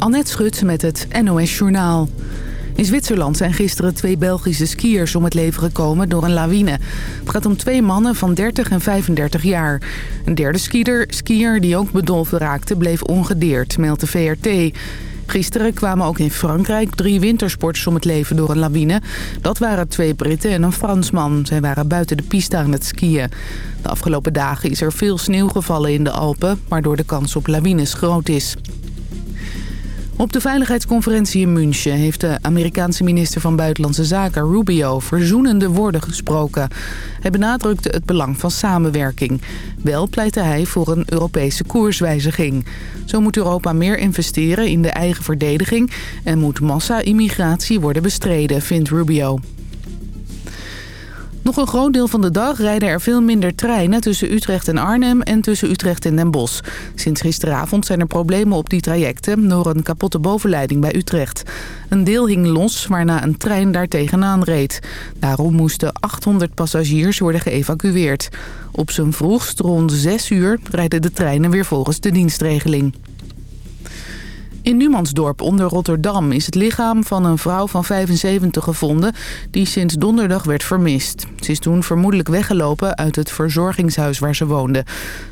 Annette Schut met het NOS Journaal. In Zwitserland zijn gisteren twee Belgische skiers om het leven gekomen door een lawine. Het gaat om twee mannen van 30 en 35 jaar. Een derde skier, skier die ook bedolven raakte bleef ongedeerd, meldt de VRT. Gisteren kwamen ook in Frankrijk drie wintersporters om het leven door een lawine. Dat waren twee Britten en een Fransman. Zij waren buiten de piste aan het skiën. De afgelopen dagen is er veel sneeuw gevallen in de Alpen... waardoor de kans op lawines groot is. Op de veiligheidsconferentie in München heeft de Amerikaanse minister van Buitenlandse Zaken Rubio verzoenende woorden gesproken. Hij benadrukte het belang van samenwerking. Wel pleitte hij voor een Europese koerswijziging. Zo moet Europa meer investeren in de eigen verdediging en moet massa-immigratie worden bestreden, vindt Rubio. Nog een groot deel van de dag rijden er veel minder treinen tussen Utrecht en Arnhem en tussen Utrecht en Den Bosch. Sinds gisteravond zijn er problemen op die trajecten door een kapotte bovenleiding bij Utrecht. Een deel hing los waarna een trein daar tegenaan reed. Daarom moesten 800 passagiers worden geëvacueerd. Op zijn vroegst rond 6 uur rijden de treinen weer volgens de dienstregeling. In Numansdorp onder Rotterdam is het lichaam van een vrouw van 75 gevonden... die sinds donderdag werd vermist. Ze is toen vermoedelijk weggelopen uit het verzorgingshuis waar ze woonde.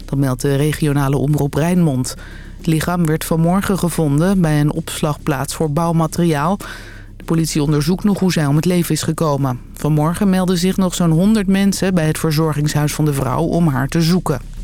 Dat meldt de regionale omroep Rijnmond. Het lichaam werd vanmorgen gevonden bij een opslagplaats voor bouwmateriaal. De politie onderzoekt nog hoe zij om het leven is gekomen. Vanmorgen melden zich nog zo'n 100 mensen bij het verzorgingshuis van de vrouw om haar te zoeken.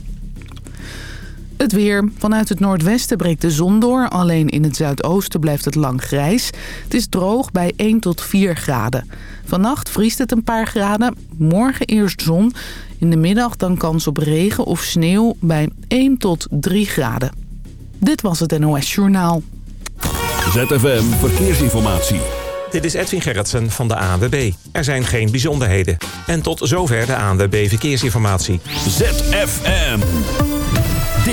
Het weer. Vanuit het noordwesten breekt de zon door. Alleen in het zuidoosten blijft het lang grijs. Het is droog bij 1 tot 4 graden. Vannacht vriest het een paar graden. Morgen eerst zon. In de middag dan kans op regen of sneeuw bij 1 tot 3 graden. Dit was het NOS Journaal. ZFM Verkeersinformatie. Dit is Edwin Gerritsen van de ANWB. Er zijn geen bijzonderheden. En tot zover de ANWB Verkeersinformatie. ZFM.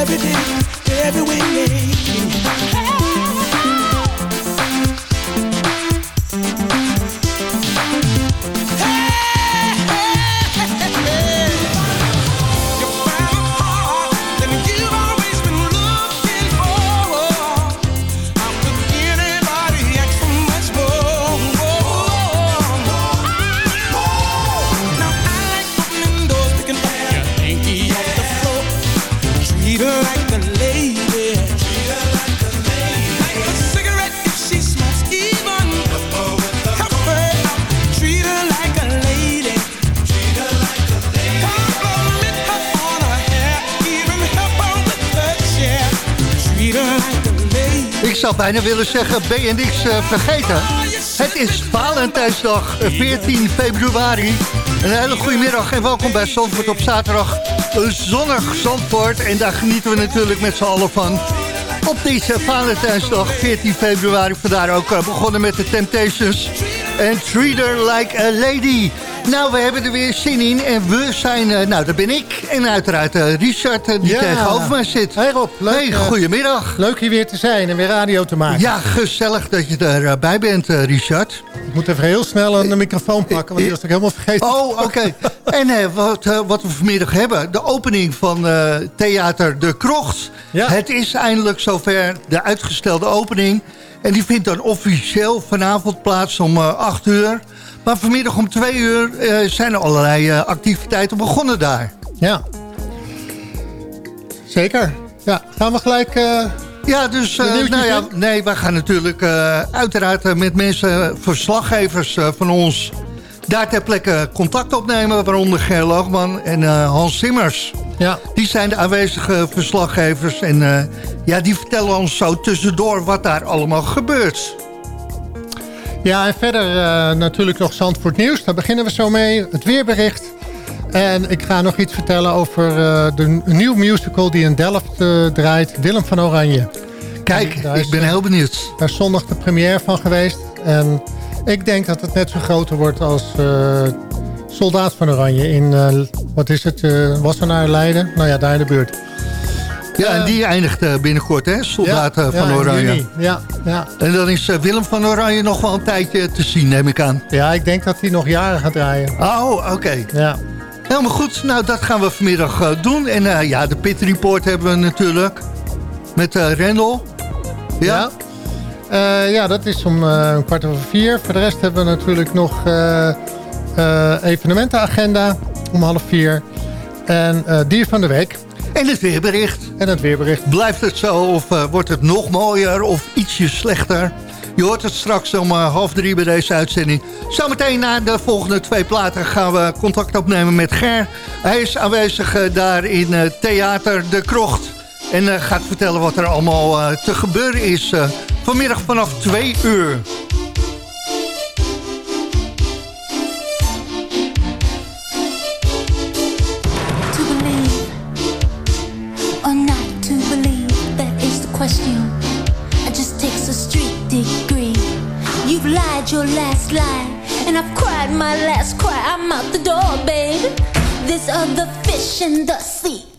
every day, every way. Bijna willen zeggen, ben je niks uh, vergeten? Het is Valentijnsdag, 14 februari. Een hele goede middag en welkom bij Zandvoort op zaterdag. Een zonnig Zandvoort en daar genieten we natuurlijk met z'n allen van. Op deze Valentijnsdag, 14 februari, vandaar ook begonnen met de Temptations. En Treat Her Like a Lady. Nou, we hebben er weer zin in. En we zijn, uh, nou, dat ben ik. En uiteraard uh, Richard, uh, die ja. tegenover mij zit. Hey Rob, leuk. Hey, goedemiddag. Leuk hier weer te zijn en weer radio te maken. Ja, gezellig dat je erbij bent, Richard. Ik moet even heel snel een microfoon pakken, want die was ik helemaal vergeten. Oh, oké. Okay. en wat, wat we vanmiddag hebben, de opening van Theater De Krocht. Ja. Het is eindelijk zover, de uitgestelde opening. En die vindt dan officieel vanavond plaats om 8 uur. Maar vanmiddag om twee uur uh, zijn er allerlei uh, activiteiten begonnen daar. Ja. Zeker. Ja, gaan we gelijk... Uh, ja, dus nou ja, nee, we gaan natuurlijk uiteraard met mensen, verslaggevers van ons... daar ter plekke contact opnemen, waaronder Ger Loogman en Hans Simmers. Ja. Die zijn de aanwezige verslaggevers en ja, die vertellen ons zo tussendoor wat daar allemaal gebeurt. Ja, en verder uh, natuurlijk nog Zandvoort Nieuws. Daar beginnen we zo mee. Het weerbericht. En ik ga nog iets vertellen over uh, de nieuwe musical die in Delft uh, draait. Willem van Oranje. Kijk, ik ben heel benieuwd. Daar is zondag de première van geweest. En ik denk dat het net zo groter wordt als Soldaat van Oranje. In, wat is het, Wassenaar Leiden? Nou ja, daar in de buurt. Ja, en die eindigt eh, binnenkort, hè? Soldaten van Oranje. Ja, ja. En dan is eh, Willem van Oranje nog wel een tijdje te zien, neem ik aan. Ja, ik denk dat hij nog jaren gaat draaien. Oh, oké. Ja. Helemaal goed. Nou, dat gaan we vanmiddag doen. En ja, de Pit Report hebben we natuurlijk. Met uh, Rendel. Ja? Ja. ja, dat is om een kwart over vier. Voor de rest hebben we natuurlijk nog evenementenagenda om half vier. En dier van de week. En het weerbericht. En het weerbericht. Blijft het zo of uh, wordt het nog mooier of ietsje slechter? Je hoort het straks om uh, half drie bij deze uitzending. Zometeen na de volgende twee platen gaan we contact opnemen met Ger. Hij is aanwezig uh, daar in Theater De Krocht. En gaat vertellen wat er allemaal te gebeuren is vanmiddag vanaf twee uur. Your last lie. And I've cried my last cry. I'm out the door, babe This other fish in the sea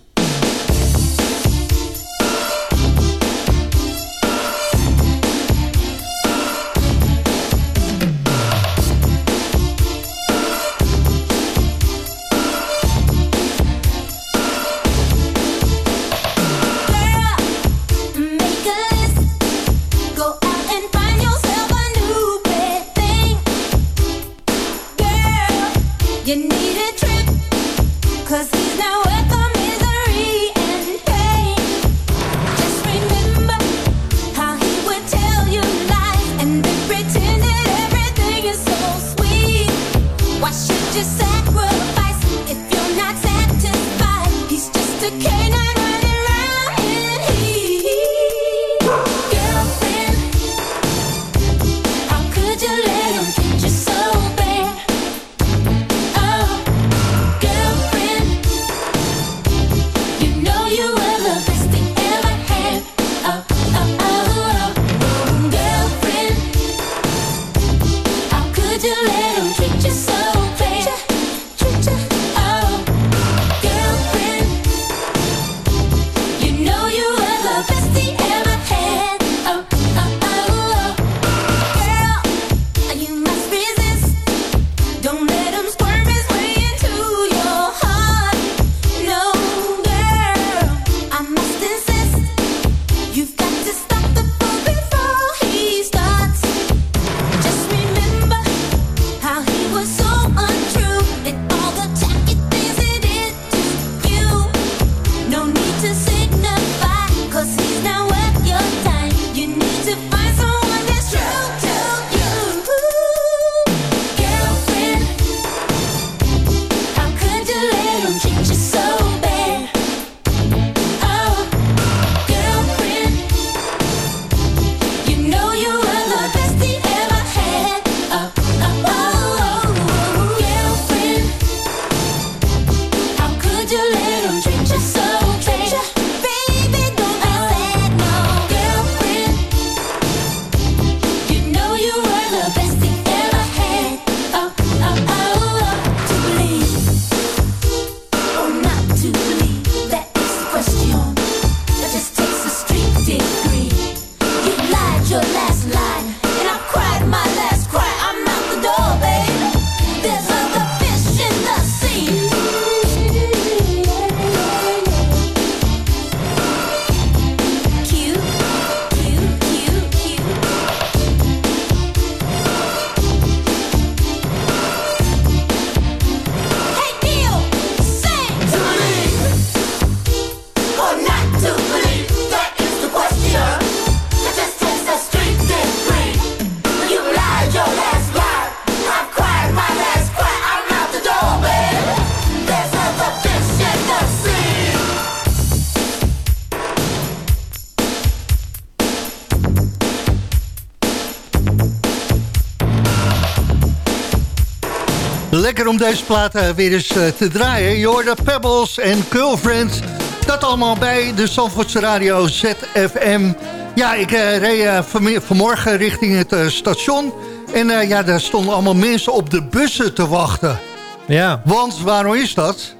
om deze platen weer eens eh, te draaien. Je hoorde Pebbles en Girlfriend. Dat allemaal bij de Zandvoortse Radio ZFM. Ja, ik uh, reed uh, vanmorgen richting het station. En ja, daar stonden allemaal mensen op de bussen te wachten. Ja. Want waarom is dat?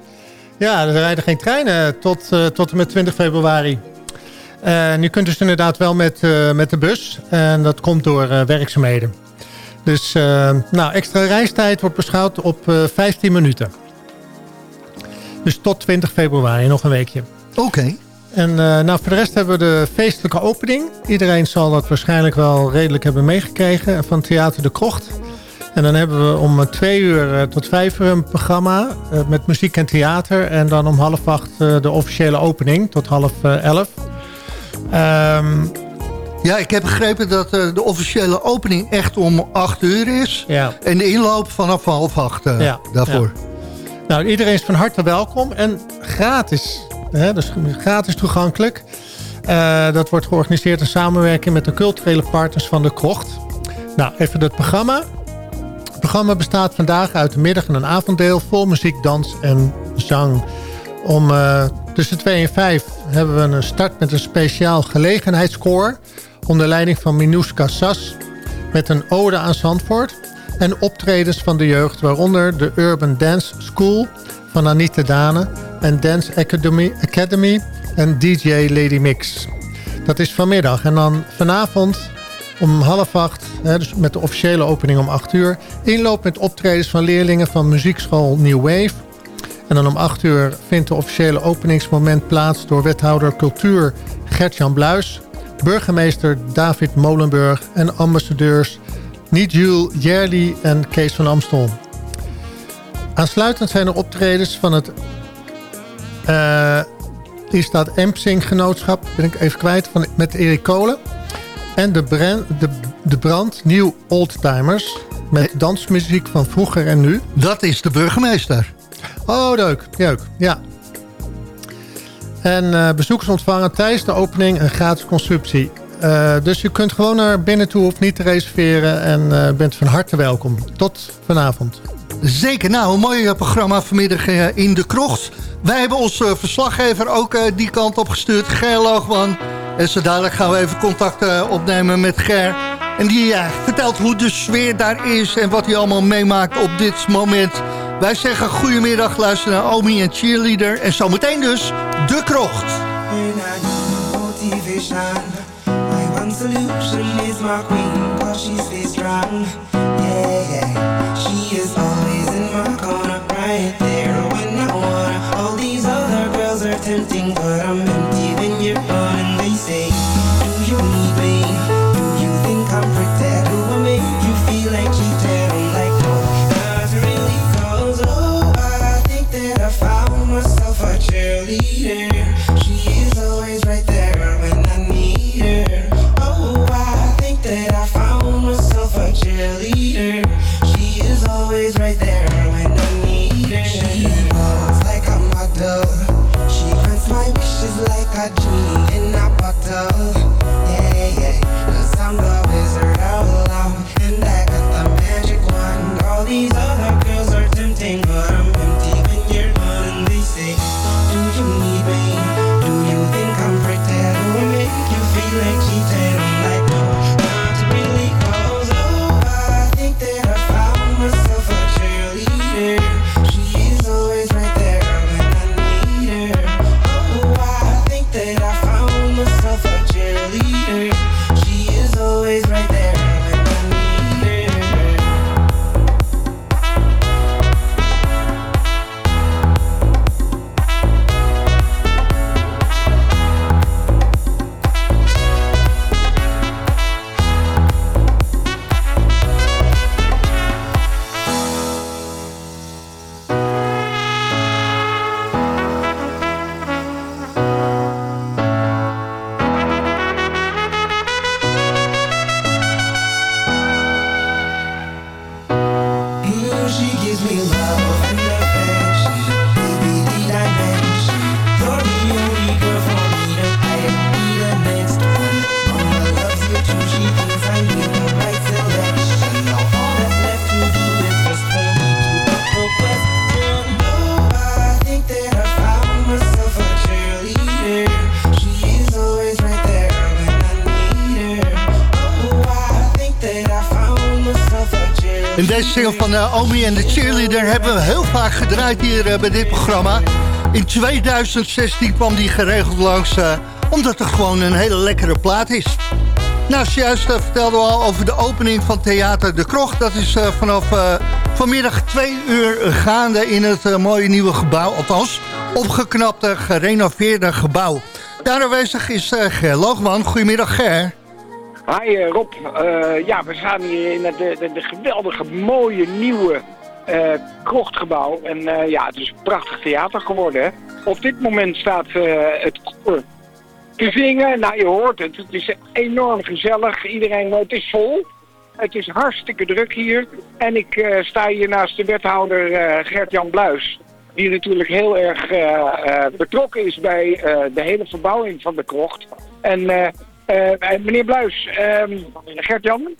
Ja, er rijden geen treinen tot, tot en met 20 februari. nu kunt dus inderdaad wel met, met de bus. En dat komt door werkzaamheden. Dus uh, nou, extra reistijd wordt beschouwd op uh, eh, 15 minuten. Dus tot 20 februari, nog een weekje. Oké. En uh, nou, voor de rest hebben we de feestelijke opening. Iedereen zal dat waarschijnlijk wel redelijk hebben meegekregen van Theater de Krocht. En dan hebben we om twee uur tot vijf uur een programma met muziek en theater. En dan om half acht de officiële opening tot half elf. Um, ja, ik heb begrepen dat uh, de officiële opening echt om 8 uur is. Ja. En de inloop vanaf half acht uh, ja, daarvoor. Ja. Nou, iedereen is van harte welkom en gratis. Hè, dus gratis toegankelijk. Uh, dat wordt georganiseerd in samenwerking met de culturele partners van de Krocht. Nou, even het programma. Het programma bestaat vandaag uit een middag- en een avonddeel... vol muziek, dans en zang. Om tussen 2 en 5 hebben we een start met een speciaal gelegenheidskoor onder leiding van Minouska Sas met een ode aan Zandvoort en optredens van de jeugd, waaronder de Urban Dance School van Anita Dane en Dance Academy, Academy en DJ Lady Mix. Dat is vanmiddag. En dan vanavond om half acht, hè, dus met de officiële opening om acht uur... inloop met optredens van leerlingen van muziekschool New Wave... En dan om 8 uur vindt de officiële openingsmoment plaats... door wethouder cultuur Gertjan Bluis burgemeester David Molenburg en ambassadeurs Nijul Jerli en Kees van Amstel. Aansluitend zijn er optredens van het... Uh, hier staat Empsing Genootschap, ben ik even kwijt, van, met Erik Kolen. En de, brand, de, de brand Nieuw Oldtimers met dansmuziek van vroeger en nu. Dat is de burgemeester. Oh, leuk. leuk. Ja, en uh, bezoekers ontvangen tijdens de opening een gratis consumptie. Uh, dus je kunt gewoon naar binnen toe of niet te reserveren. En uh, bent van harte welkom. Tot vanavond. Zeker. Nou, een mooi programma vanmiddag in de krocht. Wij hebben onze verslaggever ook die kant op gestuurd. Ger Loogman. En zo dadelijk gaan we even contact opnemen met Ger. En die vertelt hoe de sfeer daar is en wat hij allemaal meemaakt op dit moment. Wij zeggen goedemiddag, luister naar Omi en Cheerleader. En zometeen dus De Krocht. solution is my single van uh, Omi en de Cheerleader hebben we heel vaak gedraaid hier uh, bij dit programma. In 2016 kwam die geregeld langs, uh, omdat het gewoon een hele lekkere plaat is. Nou, juist vertelden we al over de opening van Theater De Krocht. Dat is vanaf vanmiddag twee uur gaande in het mooie nieuwe gebouw. Althans, opgeknapte, gerenoveerde gebouw. Daar aanwezig is Ger Loogman. Goedemiddag Ger. Hi eh, Rob, uh, ja we staan hier in de, de, de geweldige mooie nieuwe uh, krochtgebouw. En ja, het is een prachtig theater geworden. Op dit moment staat het koor te zingen. Nou, je hoort het. Het is enorm gezellig. Iedereen, het is vol. Het is hartstikke druk hier. En ik sta hier naast de wethouder Gert-Jan Bluis. Die natuurlijk heel erg betrokken is bij de hele verbouwing van de krocht. En meneer Bluis, um, Gert-Jan?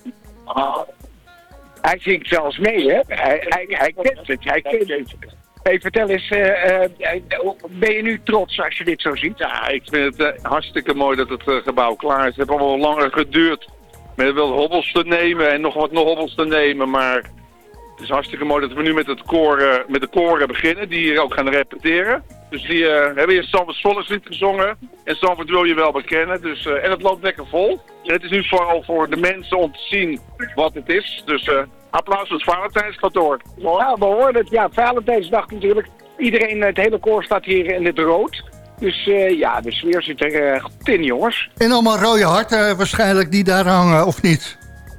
Hij zingt zelfs mee, hè? Hij, hij, kent het, hij kent het. Hey, vertel eens, uh, uh, ben je nu trots als je dit zo ziet? Ja, ik vind het hartstikke mooi dat het gebouw klaar is. Het heeft allemaal langer geduurd met wel hobbels te nemen en nog wat nog hobbels te nemen, maar het is hartstikke mooi dat we nu met, het koor, met de koren beginnen, die hier ook gaan repeteren. Dus die uh, hebben hier Sanford Volkslied gezongen. En Sanford wil je wel bekennen. Dus, uh, en het loopt lekker vol. En het is nu vooral voor de mensen om te zien wat het is. Dus uh, applaus voor het Valentijnskantoor. Ja, we horen het. Ja, Valentijnsdag natuurlijk. Iedereen, het hele koor staat hier in het rood. Dus ja, de sfeer zit er goed in, jongens. En allemaal rode harten waarschijnlijk die daar hangen, of niet?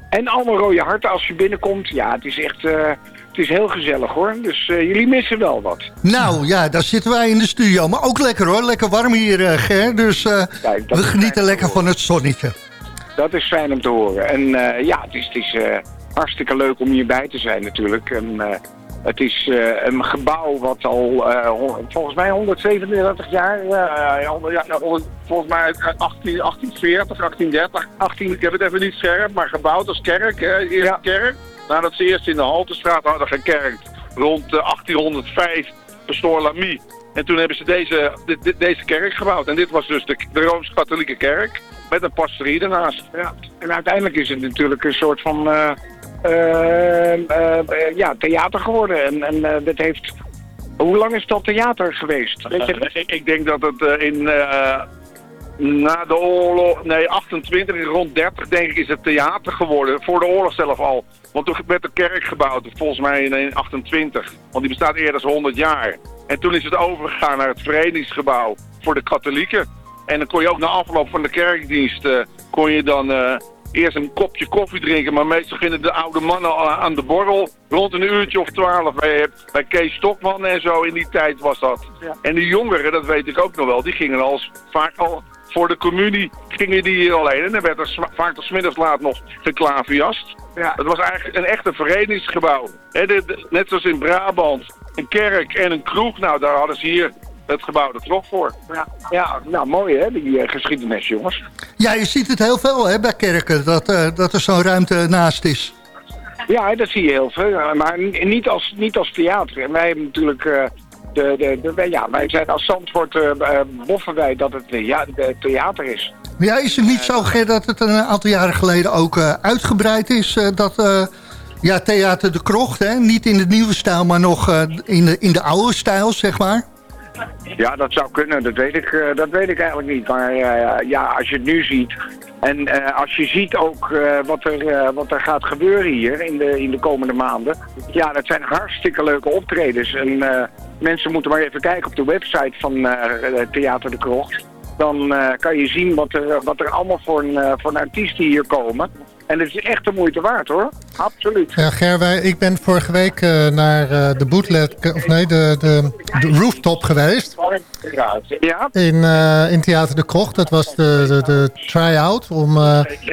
En allemaal rode harten als je binnenkomt. Ja, het is echt... Het is heel gezellig hoor, dus uh, jullie missen wel wat. Nou ja, daar zitten wij in de studio. Maar ook lekker hoor, lekker warm hier uh, Ger. Dus uh, Kijk, we genieten lekker van het zonnetje. Dat is fijn om te horen. En ja, het is, het is hartstikke leuk om hierbij te zijn natuurlijk. En, het is een gebouw wat al volgens mij 137 jaar, ja, nou, volgens mij 18, 1840, 1830, 18, ik heb het even niet scherp, maar gebouwd als kerk, eerste ja. kerk. Nadat ze eerst in de Haltestraat hadden gekerkt, rond 1805 pastoor Lamy. En toen hebben ze deze, deze kerk gebouwd. En dit was dus de, de Rooms-Katholieke kerk met een pastorie ernaast. Ja. En uiteindelijk is het natuurlijk een soort van uh, uh, ja, theater geworden. En, en dat heeft... Hoe lang is dat theater geweest? Weet je ik, ik, denk dat het in na de oorlog, nee 28 rond 30 denk ik is het theater geworden. Voor de oorlog zelf al. Want toen werd de kerk gebouwd, volgens mij in 28. Want die bestaat eerder dan 100 jaar. En toen is het overgegaan naar het verenigingsgebouw voor de katholieken. En dan kon je ook na afloop van de kerkdienst, uh, kon je dan uh, eerst een kopje koffie drinken. Maar meestal gingen de oude mannen aan de borrel rond een uurtje of twaalf. Bij, bij Kees Stokman en zo in die tijd was dat. Ja. En de jongeren, dat weet ik ook nog wel, die gingen als vaak al voor de communie gingen die hier alleen. En dan werd er vaak tot middags laat nog geklaverjast. Ja. Het was eigenlijk een echte verenigingsgebouw. net zoals in Brabant, een kerk en een kroeg. Nou, daar hadden ze hier het gebouw de klok voor. Ja, ja nou mooi hè, die uh, geschiedenis jongens. Ja, je ziet het heel veel hè, bij kerken, dat, uh, dat er zo'n ruimte naast is. Ja, dat zie je heel veel, maar niet als, niet als theater. En wij hebben natuurlijk... Uh, de, de, de, ja, wij zijn als Zandvoort uh, boffen wij dat het ja, de theater is. Ja, is het niet zo, Ger, dat het een aantal jaren geleden ook uitgebreid is? Dat ja, Theater de Krocht, hè? niet in de nieuwe stijl, maar nog in, de, in de oude stijl, zeg maar? Ja, dat zou kunnen. Dat weet ik, dat weet ik eigenlijk niet. Maar ja, als je het nu ziet... En als je ziet ook wat, er, wat er gaat gebeuren hier in de, in de komende maanden... Ja, dat zijn hartstikke leuke optredens. En mensen moeten maar even kijken op de website van Theater de Krocht dan kan je zien wat er, wat er allemaal voor voor artiesten hier komen. En het is echt de moeite waard hoor. Absoluut. Ja, Gerwij, ik ben vorige week uh, naar de bootleg, of nee, de, de, de, rooftop geweest. Ja. In, in Theater de Krocht. Dat was de, de, de try-out om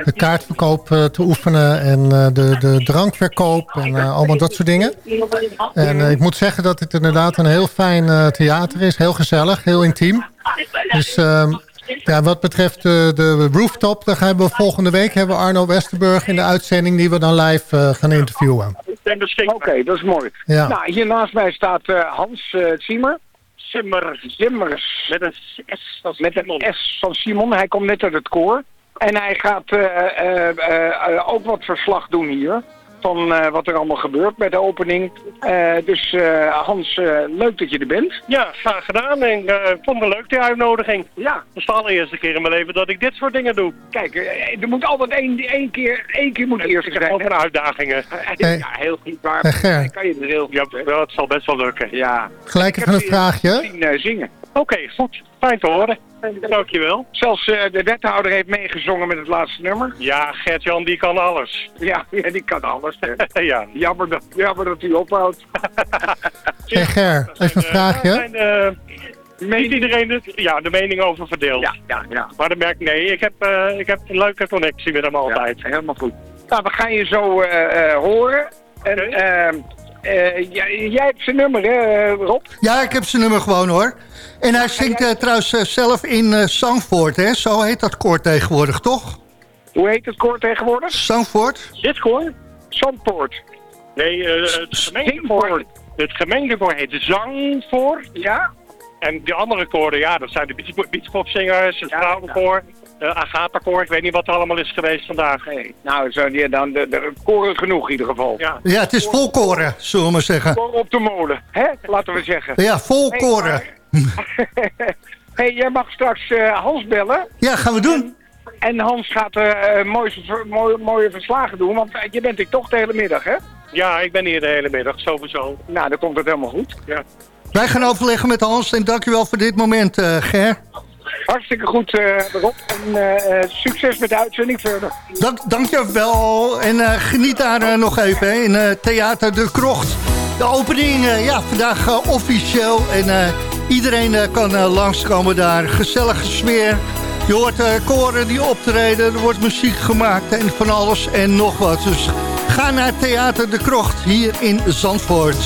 de kaartverkoop te oefenen en de, de drankverkoop en allemaal dat soort dingen. En ik moet zeggen dat het inderdaad een heel fijn theater is. Heel gezellig, heel intiem. Dus um, ja, wat betreft de, de rooftop, dan gaan we volgende week hebben we Arno Westerburg in de uitzending die we dan live uh, gaan interviewen. Oké, okay, dat is mooi. Ja. Nou, hier naast mij staat uh, Hans uh, Zimmer. Zimmer, Zimmers. Met een S van Met een S van Simon. Hij komt net uit het koor. En hij gaat ook wat verslag doen hier. Van eh, wat er allemaal gebeurt bij de opening. Eh, dus eh, Hans, eh, leuk dat je er bent. Ja, graag gedaan. En eh, ik vond het leuk, die uitnodiging. Ja, Dat is de allereerste keer in mijn leven dat ik dit soort dingen doe. kijk, er moet altijd één, één keer, één keer moet eerst Ik zijn. een uitdagingen. Ja, heel goed, maar Hey, kan je er heel Ja, goed, wel, het zal best wel lukken. Ja. Gelijk even een je vraagje. zien, zingen. Oké, goed. Fijn te horen. Dankjewel. Zelfs eh, de wethouder heeft meegezongen met het laatste nummer. Ja, Gert-Jan die kan alles. Ja, ja die kan alles. hè. ja. Jammer dat, jammer dat u ophoudt. Hey Ger, even een Daar vraagje. zijn eh, niet iedereen het, ja, de mening over verdeeld. Ja, ja, ja. Maar dan merk ik, nee, ik heb, eh, ik heb een leuke connectie met hem altijd. Ja, helemaal goed. Nou, we gaan je zo eh, eh, horen. En, Eh, jij, jij hebt zijn nummer, hè, eh, Rob? Ja, ik heb zijn nummer gewoon hoor. En hij zingt eh, trouwens eh, zelf in eh Zangvoort, hè? Zo heet dat koor tegenwoordig, toch? Hoe heet het koor tegenwoordig? Zangvoort? Dit koor? Zandpoort. Nee, eh, het gemeentekoor. Het gemeentekoor heet Zangvoort. Ja? En de andere koren, ja, dat zijn de beach- beachpopzingers, het vrouwenkoor, uh, Agatha-koor. Ik weet niet wat er allemaal is geweest vandaag. Nee. Nou, zo, ja, dan de, de koren genoeg in ieder geval. Ja. Ja, het is vol koren, zullen we maar zeggen. Koren op de molen, hè? Laten we zeggen. Ja, vol koren. hey, jij mag straks eh, Hans bellen. Ja, gaan we doen. En Hans gaat eh, mooie, mooie, mooie verslagen doen, want eh, je bent hier toch de hele middag, hè? ja, ik ben hier de hele middag, sowieso. Nou, dan komt het helemaal goed. Ja. Wij gaan overleggen met Hans en dankjewel voor dit moment, eh Ger. Hartstikke goed, eh Rob. En eh, eh, succes met de uitzending verder. Dank, dankjewel. En geniet daar nog even in Theater De Krocht. De opening, ja, vandaag officieel. En iedereen kan langskomen daar. Gezellige sfeer. Je hoort koren die optreden. Er wordt muziek gemaakt en van alles en nog wat. Dus ga naar Theater De Krocht hier in Zandvoort.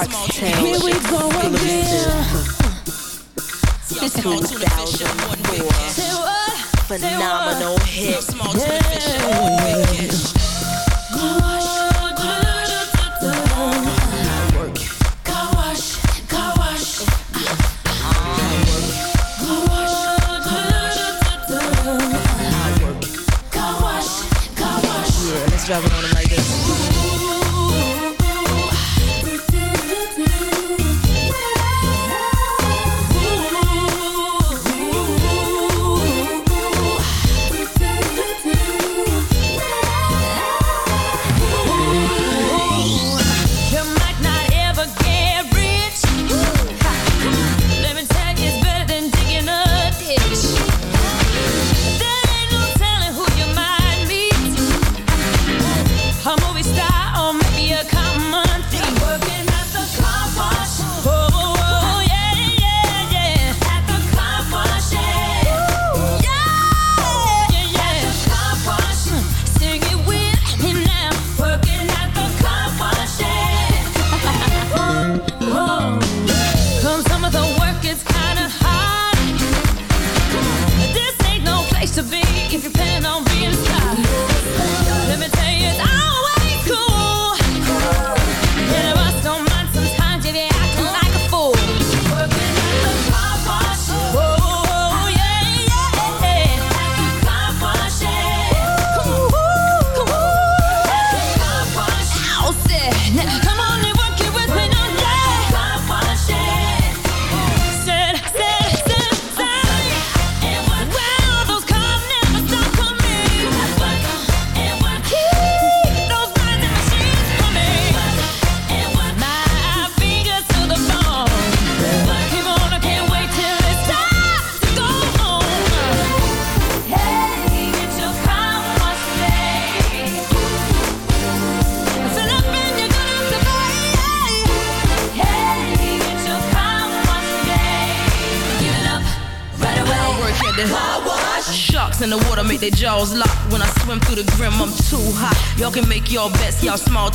A Shark Tale Here we go again. exclusive 2004 phenomenal hit. Yeah,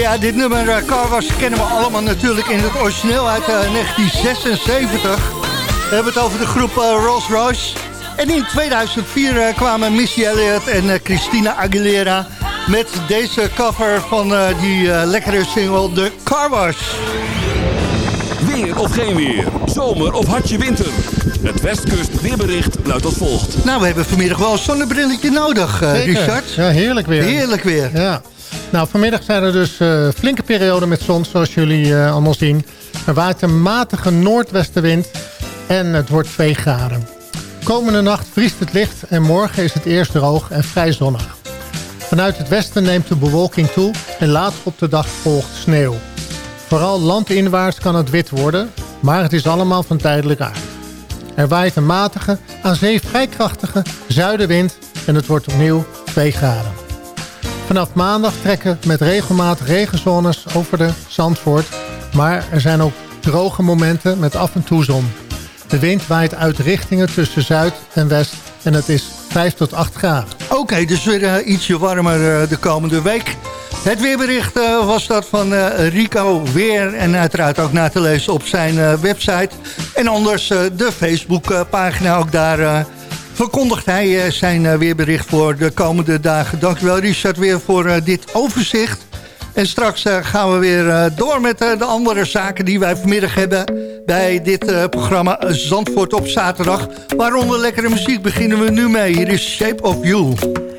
Ja, dit nummer uh, Car Wash kennen we allemaal natuurlijk in het origineel uit eh, 1976. We hebben het over de groep eh, Rolls Royce. En in 2004 eh, kwamen Missy Elliott en eh, Christina Aguilera... met deze cover van eh, die eh, lekkere single The Car Wash. Weer of geen weer. Zomer of hartje winter. Het Westkust weerbericht luidt als volgt. Nou, we hebben vanmiddag wel een zonnebrilletje nodig, eh. Richard. Ja, heerlijk weer. Heerlijk weer. Ja. Nou, vanmiddag zijn er dus eh, flinke perioden met zon, zoals jullie eh, allemaal zien. Er waait een matige noordwestenwind en het wordt 2 graden. Komende nacht vriest het licht en morgen is het eerst droog en vrij zonnig. Vanuit het westen neemt de bewolking toe en later op de dag volgt sneeuw. Vooral landinwaarts kan het wit worden, maar het is allemaal van tijdelijk aard. Er waait een matige, aan zee vrij krachtige zuidenwind en het wordt opnieuw 2 graden. Vanaf maandag trekken met regelmatig regenzones over de Zandvoort. Maar er zijn ook droge momenten met af en toe zon. De wind waait uit richtingen tussen zuid en west en het is 5 tot 8 graden. Oké, dus weer eh, ietsje warmer eh, de komende week. Het weerbericht eh, was dat van Rico Weer. En uiteraard ook na te lezen op zijn website. En anders de Facebookpagina. Ook daar verkondigt hij eh, zijn eh, weerbericht voor de komende dagen. Dankjewel Richard weer voor eh, dit overzicht. En straks gaan we weer door met de andere zaken die wij vanmiddag hebben. bij dit programma Zandvoort op zaterdag. Waaronder lekkere muziek beginnen we nu mee. Hier is Shape of You.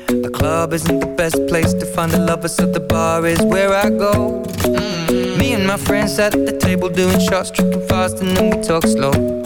The club isn't the best place to find the lovers, so the bar is where I go. Me and my friends at the table doing shots, tripping fast, and then we talk slow.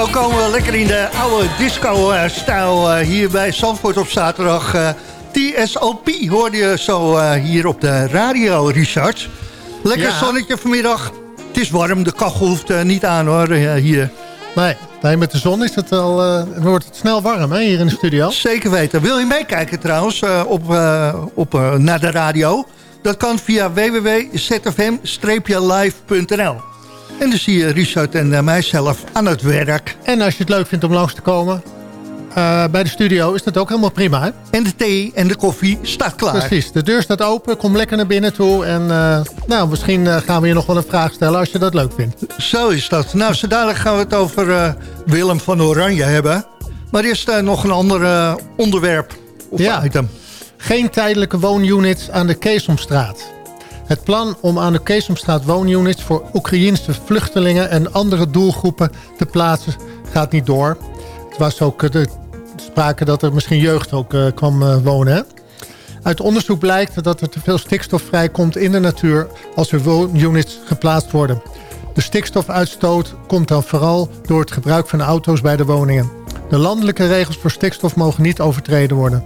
Zo komen we lekker in de oude disco-stijl eh, hier bij Zandvoort op zaterdag. Eh, TSOP hoorde je zo eh, hier op de radio, Richard. Lekker Ja. zonnetje vanmiddag. Het is warm, de kachel hoeft niet aan hoor, hier. Nee, nee, met de zon is het al, eh, wordt het snel warm hè, hier in de studio. Zeker weten. Wil je meekijken trouwens op, op, naar de radio? Dat kan via www.zfm-live.nl. En dan zie je Richard en eh, mijzelf aan het werk. En als je het leuk vindt om langs te komen eh, bij de studio is dat ook helemaal prima. Hè? En de thee en de koffie staat klaar. Precies, de deur staat open, kom lekker naar binnen toe. En eh, nou, misschien gaan we je nog wel een vraag stellen als je dat leuk vindt. Zo is dat. Nou, zo dadelijk gaan we het over Willem van Oranje hebben. Maar eerst nog een ander onderwerp of Ja. item. Geen tijdelijke woonunits aan de Keesomstraat. Het plan om aan de Keesomstraat woonunits voor Oekraïense vluchtelingen en andere doelgroepen te plaatsen gaat niet door. Het was ook eh, de sprake dat er misschien jeugd ook eh, kwam eh, wonen. Uit onderzoek blijkt dat er te veel stikstof vrijkomt in de natuur als er woonunits geplaatst worden. De stikstofuitstoot komt dan vooral door het gebruik van auto's bij de woningen. De landelijke regels voor stikstof mogen niet overtreden worden.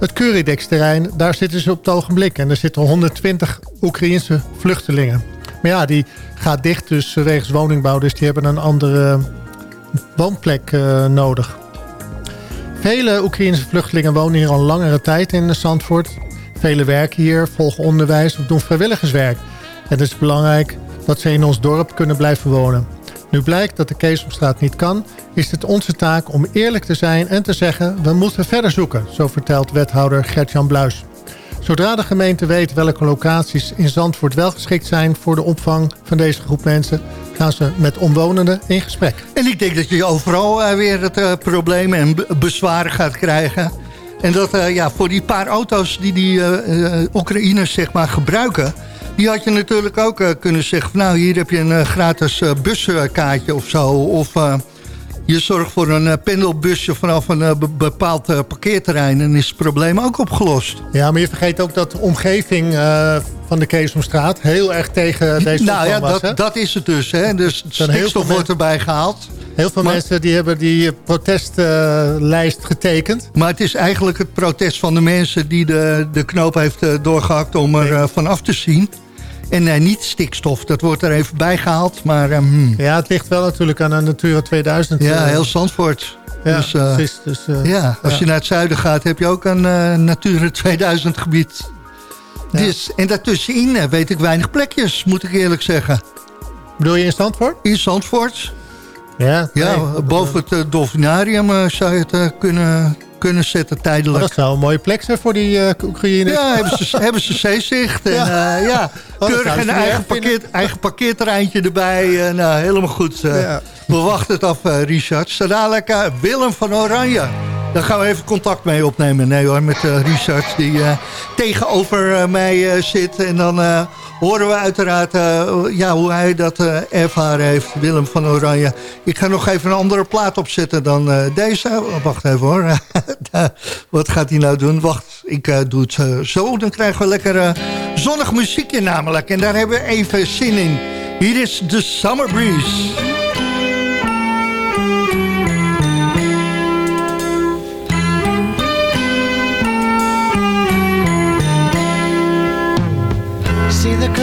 Het Curidex-terrein, daar zitten ze op het ogenblik. En er zitten 120 Oekraïense vluchtelingen. Maar ja, die gaat dicht dus wegens woningbouw. Dus die hebben een andere woonplek eh, nodig. Vele Oekraïense vluchtelingen wonen hier al langere tijd in Zandvoort. Velen werken hier, volgen onderwijs of doen vrijwilligerswerk. Het is belangrijk dat ze in ons dorp kunnen blijven wonen. Nu blijkt dat de Keesomstraat niet kan, is het onze taak om eerlijk te zijn en te zeggen... we moeten verder zoeken, zo vertelt wethouder Gert-Jan Bluis. Zodra de gemeente weet welke locaties in Zandvoort wel geschikt zijn... voor de opvang van deze groep mensen... gaan ze met omwonenden in gesprek. En ik denk dat je overal eh, weer het eh, probleem en be- bezwaren gaat krijgen. En dat eh, ja, voor die paar auto's die die eh, Oekraïners zeg maar, gebruiken... die had je natuurlijk ook eh, kunnen zeggen... nou, hier heb je een eh, gratis eh, buskaartje of zo. Of je zorgt voor een pendelbusje vanaf een be- bepaald parkeerterrein... en is het probleem ook opgelost. Ja, maar je vergeet ook dat de omgeving van de Keesomstraat... heel erg tegen deze nou ja, was, dat, hè? dat is het dus. Hè? Dus zijn heel stikstof veel wordt erbij gehaald. Heel veel Maar- mensen die hebben die protestlijst getekend. Maar het is eigenlijk het protest van de mensen die de, de knoop heeft eh, doorgehakt om er eh, van af te zien. En eh, niet stikstof, dat wordt er even bijgehaald. Maar eh, hmm. Ja, het ligt wel natuurlijk aan de Natura 2000. ja, eh, heel Zandvoort. Ja, dus, precies. Dus, ja, als ja. je naar het zuiden gaat, heb je ook een Natura 2000 gebied. Dus, en daartussenin weet ik weinig plekjes, moet ik eerlijk zeggen. Bedoel je in Zandvoort? In Zandvoort. Ja, Ja, nee, boven het dolfinarium zou je het kunnen, kunnen zetten Maar tijdelijk. dat zou een mooie plek zijn voor die eh Oekraïners. Ja, hebben ze, hebben ze zeezicht. En, Ja. ja. ja, dat keurig een eigen, parkeer, eigen parkeerterreintje erbij. En, nou, helemaal goed. eh. Ja. We wachten het af, eh, Richard. Eh, Willem van Oranje. Daar gaan we even contact mee opnemen. Nee hoor, met eh, Richard die eh, tegenover eh, mij eh, zit. En dan eh, horen we uiteraard eh, ja, hoe hij dat eh, ervaren heeft. Willem van Oranje. Ik ga nog even een andere plaat opzetten dan eh, deze. Oh, wacht even hoor. Wat gaat hij nou doen? Wacht, ik doe het zo. Dan krijgen we lekker zonnig muziekje namelijk. En daar hebben we even zin in. Hier is de Summer Breeze.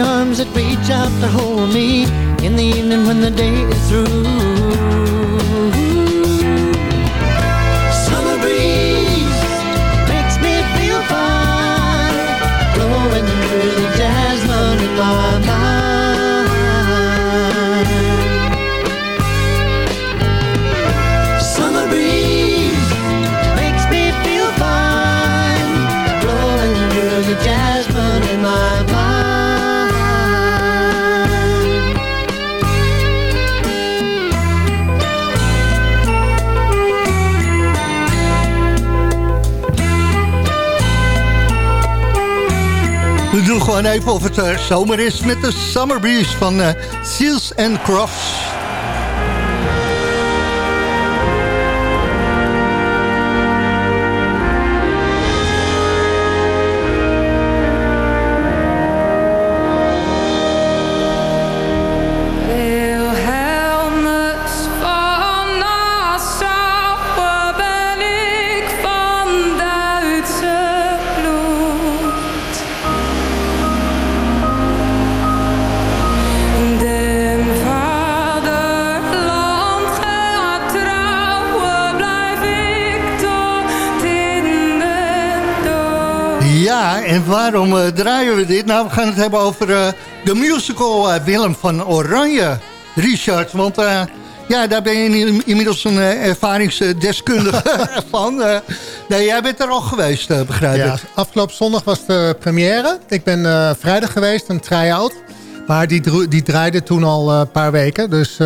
Arms that reach out to hold me in the evening when the day is through. Gewoon even of het eh, zomer is met de Summer Breeze van eh, Seals and Crofts. En waarom eh, draaien we dit? Nou, we gaan het hebben over eh, de musical eh, Willem van Oranje, Richard. Want ja, daar ben je in- inmiddels een ervaringsdeskundige van. Nee, jij bent er al geweest, begrijp Ja, ik. afgelopen zondag was de première. Ik ben vrijdag geweest, een try-out. Maar die, die draaide toen al een paar weken. Dus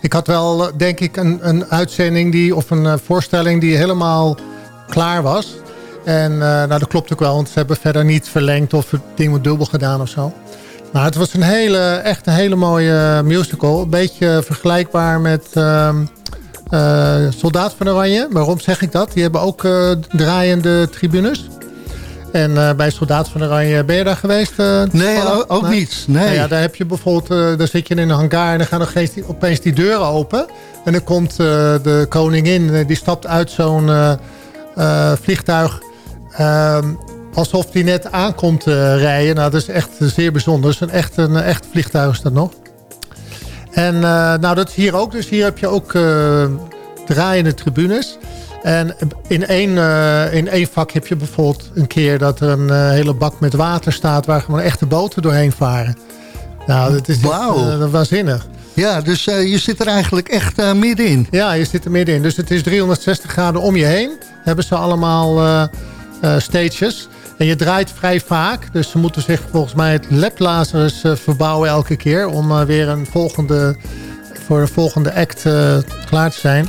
ik had wel, denk ik, een, een uitzending die, of een voorstelling die helemaal klaar was. En eh, nou, dat klopt ook wel, want ze hebben verder niet verlengd of het ding wordt dubbel gedaan of zo. Maar het was een hele, echt een hele mooie musical. Een beetje vergelijkbaar met ehm, eh, Soldaat van Oranje. Waarom zeg ik dat? Die hebben ook eh, draaiende tribunes. En eh, bij Soldaat van Oranje, ben je daar geweest? eh, Nee, ook- ook niet. Nee. Nou ja, daar heb je bijvoorbeeld, eh, daar zit je in een hangar en dan gaan opeens die, opeens die deuren open. En dan komt eh, de koningin, eh, die stapt uit zo'n eh, eh, vliegtuig ehm, alsof die net aankomt eh, rijden. Nou, dat is echt zeer bijzonder. Dat is een echt, een echt vliegtuig is dat nog. En eh, nou, dat is hier ook. Dus hier heb je ook eh, draaiende tribunes. En in één, in één vak heb je bijvoorbeeld een keer dat er een hele bak met water staat... waar gewoon echte boten doorheen varen. Nou, dat is echt, eh, waanzinnig. Ja, dus je zit er eigenlijk echt middenin. Ja, je zit er middenin. Dus het is 360 graden om je heen. Hebben ze allemaal stages. En je draait vrij vaak. Dus ze moeten zich volgens mij het laplazers eh, verbouwen elke keer. Om eh, weer een volgende, voor de volgende act eh, klaar te zijn.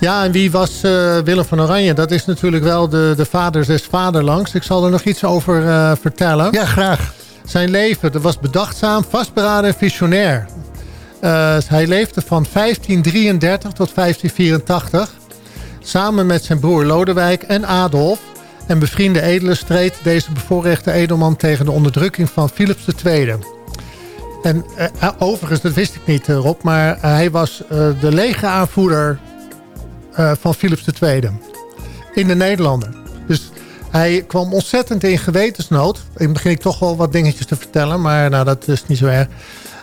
Ja, en wie was eh, Willem van Oranje? Dat is natuurlijk wel de, de vader des vaderlangs. Ik zal er nog iets over eh, vertellen. Ja, graag. Zijn leven dat was bedachtzaam, vastberaden en visionair. Eh, hij leefde van 1533 tot 1584. Samen met zijn broer Lodewijk en Adolf en bevriende edelen streed deze bevoorrechte edelman tegen de onderdrukking van Philips II. En eh, overigens, dat wist ik niet eh, Rob, maar hij was eh, de legeraanvoerder eh, van Philips II in de Nederlanden. Dus hij kwam ontzettend in gewetensnood. Ik begin ik toch wel wat dingetjes te vertellen, maar nou, dat is niet zo erg.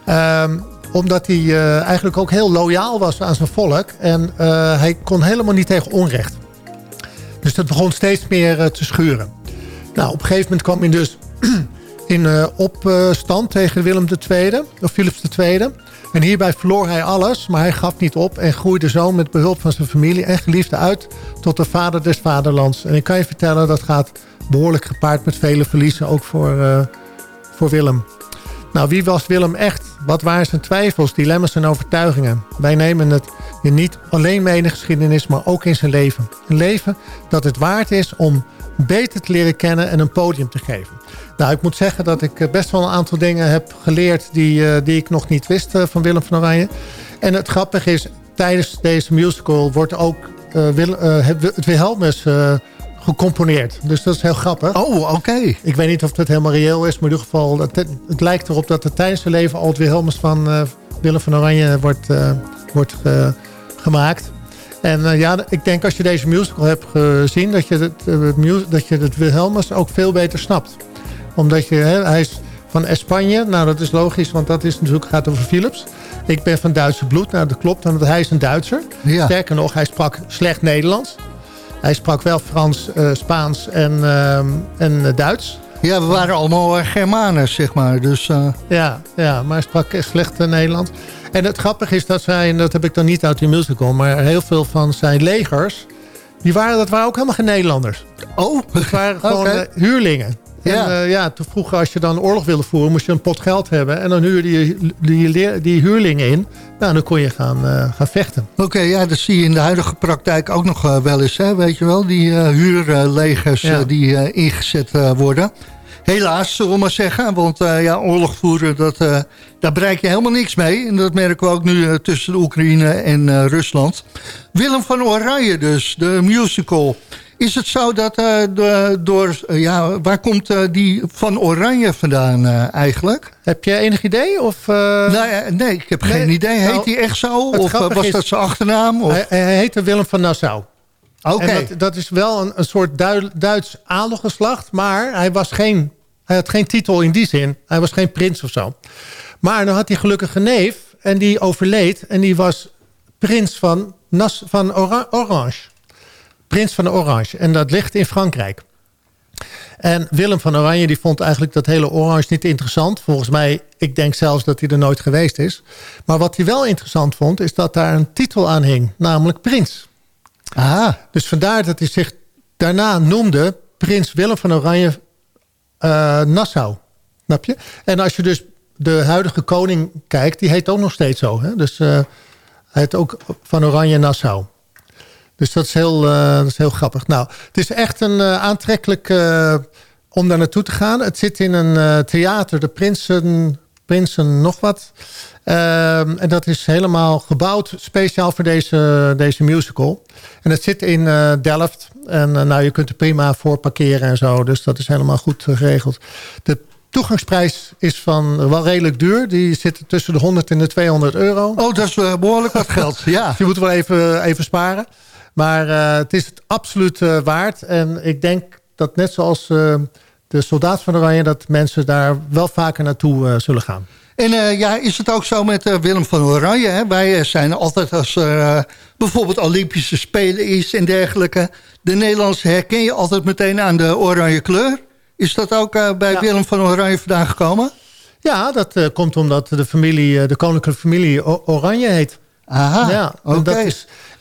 Ehm, omdat hij eh, eigenlijk ook heel loyaal was aan zijn volk. En eh, hij kon helemaal niet tegen onrecht. Dus dat begon steeds meer eh, te schuren. Nou, op een gegeven moment kwam hij dus in eh, opstand tegen Willem II, of Philips II. En hierbij verloor hij alles, maar hij gaf niet op... en groeide zo met behulp van zijn familie en geliefde uit... tot de vader des vaderlands. En ik kan je vertellen, dat gaat behoorlijk gepaard met vele verliezen... ook voor, eh, voor Willem. Nou, wie was Willem echt? Wat waren zijn twijfels, dilemma's en overtuigingen? Wij nemen het hier niet alleen mee in de geschiedenis, maar ook in zijn leven. Een leven dat het waard is om beter te leren kennen en een podium te geven. Nou, ik moet zeggen dat ik eh, best wel een aantal dingen heb geleerd... die, eh, die ik nog niet wist eh, van Willem van Oranje. En het grappige is, tijdens deze musical wordt ook eh, Wil- eh, het Wilhelmus gecomponeerd. Dus dat is heel grappig. Oh, oké. Ik weet niet of dat helemaal reëel is, maar in ieder geval... Het, het lijkt erop dat er tijdens zijn leven al het Wilhelmus van eh, Willem van Oranje wordt, eh, wordt eh, gemaakt. En ja, ik denk als je deze musical hebt gezien... dat je het, dat je het Wilhelmus ook veel beter snapt. Omdat je, hè, hij is van Spanje. Nou, dat is logisch, want dat is natuurlijk, gaat over Philips. Ik ben van Duitse bloed. Nou, dat klopt, want hij is een Duitser. Ja. Sterker nog, hij sprak slecht Nederlands. Hij sprak wel Frans, eh, Spaans en, ehm, en eh, Duits. Ja, we waren allemaal eh, Germanen, zeg maar. Dus, eh, Ja, ja, maar hij sprak echt slecht eh, Nederlands. En het grappige is dat zij, en dat heb ik dan niet uit die musical... maar heel veel van zijn legers... Die waren, dat waren ook helemaal geen Nederlanders. Oh, dat waren gewoon eh, huurlingen. Ja. En, eh, ja, toen vroeger als je dan oorlog wilde voeren... moest je een pot geld hebben. En dan huurde je die, leer- die huurlingen in. Nou, dan kon je gaan, eh, gaan vechten. Oké, ja, dat zie je in de huidige praktijk ook nog eh, wel eens, hè, weet je wel. Die eh, huurlegers Ja. die ingezet worden. Helaas, zullen we maar zeggen. Want ja, oorlog voeren, dat, daar bereik je helemaal niks mee. En dat merken we ook nu tussen de Oekraïne en Rusland. Willem van Oranje dus, de musical. Is het zo dat eh, door... eh, ja, waar komt eh, die van Oranje vandaan eigenlijk? Heb je enig idee? Of, eh, Nou nee, ik heb Nee, geen idee. Heet nou, hij echt zo? Of was is- dat zijn achternaam? Of? Hij, hij heette Willem van Nassau. Oké. Dat, dat is wel een, een soort Dui- Duits adelgeslacht. Maar hij, was geen, hij had geen titel in die zin. Hij was geen prins of zo. Maar dan had hij gelukkig een neef. En die overleed. En die was prins van, Nas, van Ora- Orange. Prins van Orange. En dat ligt in Frankrijk. En Willem van Oranje die vond eigenlijk dat hele Orange niet interessant. Volgens mij, ik denk zelfs dat hij er nooit geweest is. Maar wat hij wel interessant vond, is dat daar een titel aan hing. Namelijk prins. Aha. Dus vandaar dat hij zich daarna noemde Prins Willem van Oranje eh, Nassau. Snap je? En als je dus de huidige koning kijkt, die heet ook nog steeds zo. Hè? Dus eh, hij heet ook van Oranje Nassau. Dus dat is heel, eh, dat is heel grappig. Nou, het is echt een eh, aantrekkelijk eh, om daar naartoe te gaan. Het zit in een theater, de Prinsen, Prinsen nog wat. Ehm, en dat is helemaal gebouwd speciaal voor deze, deze musical. En het zit in Delft. En nou, je kunt er prima voor parkeren en zo. Dus dat is helemaal goed geregeld. De toegangsprijs is van wel redelijk duur. Die zit tussen de 100 en de 200 euro. Oh, dat is eh, behoorlijk wat geld. Ja. Dus je moet wel even, even sparen. Maar eh, het is het absoluut eh, waard. En ik denk dat net zoals eh, de Soldaat van Oranje... dat mensen daar wel vaker naartoe zullen gaan. En ja, is het ook zo met Willem van Oranje? Hè? Wij zijn altijd als er bijvoorbeeld Olympische Spelen is en dergelijke... de Nederlandse herken je altijd meteen aan de oranje kleur. Is dat ook bij Willem van Oranje vandaan gekomen? Ja, dat komt omdat de, familie, de koninklijke familie Oranje heet. Aha, ja, oké.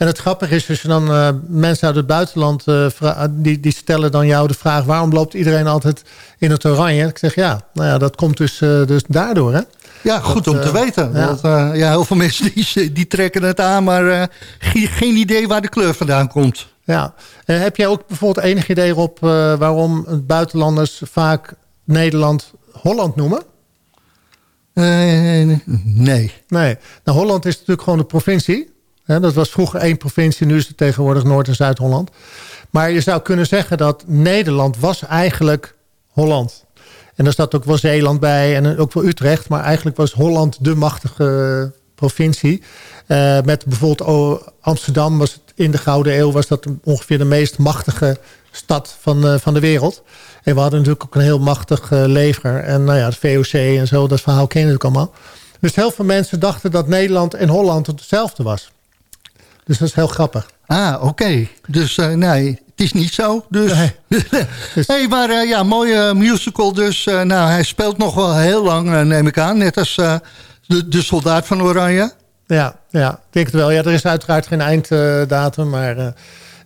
En het grappige is, als je dan eh, mensen uit het buitenland... eh, die, die stellen dan jou de vraag... waarom loopt iedereen altijd in het oranje? Ik zeg ja, nou ja, dat komt dus, eh, dus daardoor. Hè? Ja, goed Dat, om te weten. ja. Want ja, heel veel mensen die, die trekken het aan... maar ge- geen idee waar de kleur vandaan komt. Ja. Heb jij ook bijvoorbeeld enig idee op waarom buitenlanders vaak Nederland Holland noemen? Nee. Nee. Nou, Holland is natuurlijk gewoon de provincie. Dat was vroeger één provincie, nu is het tegenwoordig Noord- en Zuid-Holland. Maar je zou kunnen zeggen dat Nederland was eigenlijk Holland. En daar staat ook wel Zeeland bij en ook wel Utrecht. Maar eigenlijk was Holland de machtige provincie. Eh, met bijvoorbeeld oh, Amsterdam was het in de Gouden Eeuw... was dat ongeveer de meest machtige stad van, eh, van de wereld. En we hadden natuurlijk ook een heel machtig eh, leger. En nou ja, het VOC en zo, dat verhaal ken je natuurlijk allemaal. Dus heel veel mensen dachten dat Nederland en Holland hetzelfde was. Dus dat is heel grappig. Ah, oké. Dus uh, nee, het is niet zo. Dus. Nee. hey, maar uh, ja, mooie musical. Dus uh, nou, hij speelt nog wel heel lang, neem ik aan. Net als de, de Soldaat van Oranje. Ja, ja, ik denk het wel. Ja, er is uiteraard geen einddatum. maar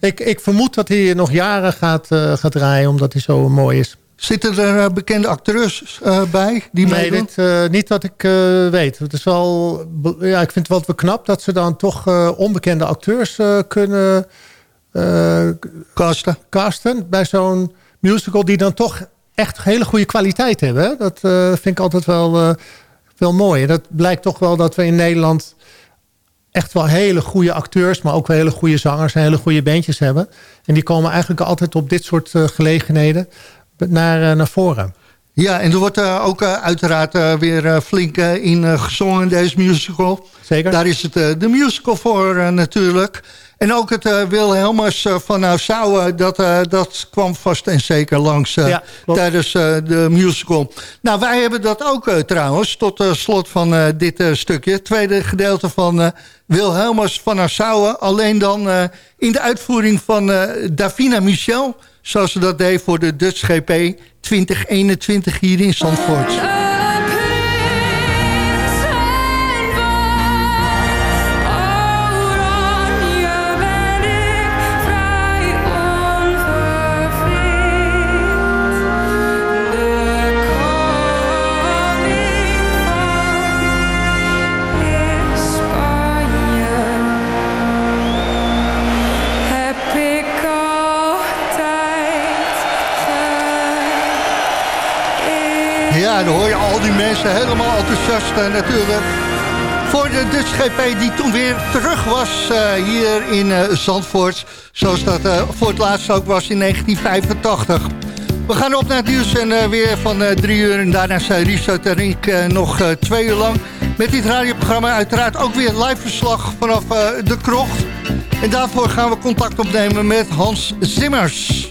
ik, ik vermoed dat hij nog jaren gaat, gaat draaien. Omdat hij zo mooi is. Zitten er uh, bekende acteurs uh, bij die Nee, dit, uh, niet dat ik weet. Het is wel, ja, ik vind het wel knap dat ze dan toch onbekende acteurs kunnen casten. casten bij zo'n musical die dan toch echt hele goede kwaliteit hebben. Dat vind ik altijd wel, wel mooi. En dat blijkt toch wel dat we in Nederland echt wel hele goede acteurs... maar ook wel hele goede zangers en hele goede bandjes hebben. En die komen eigenlijk altijd op dit soort gelegenheden naar, naar voren. Ja, en er wordt uh, ook uh, uiteraard uh, weer flink in gezongen, deze musical. Zeker. Daar is het de musical voor natuurlijk. En ook het Wilhelmus van Nassau, dat, dat kwam vast en zeker langs ja, tijdens de musical. Nou, wij hebben dat ook trouwens, tot slot van dit stukje. Het tweede gedeelte van Wilhelmus van Nassau. Alleen dan in de uitvoering van Davina Michel zoals ze dat deed voor de Dutch GP 2021 hier in Zandvoort. Helemaal enthousiast uh, natuurlijk. Voor de Dutch GP die toen weer terug was uh, hier in Zandvoort. Zoals dat voor het laatst ook was in 1985. We gaan op naar het nieuws en weer van drie uur. En daarna zijn Richard en ik nog twee uur lang. Met dit radioprogramma uiteraard ook weer live verslag vanaf de krocht. En daarvoor gaan we contact opnemen met Hans Zimmers.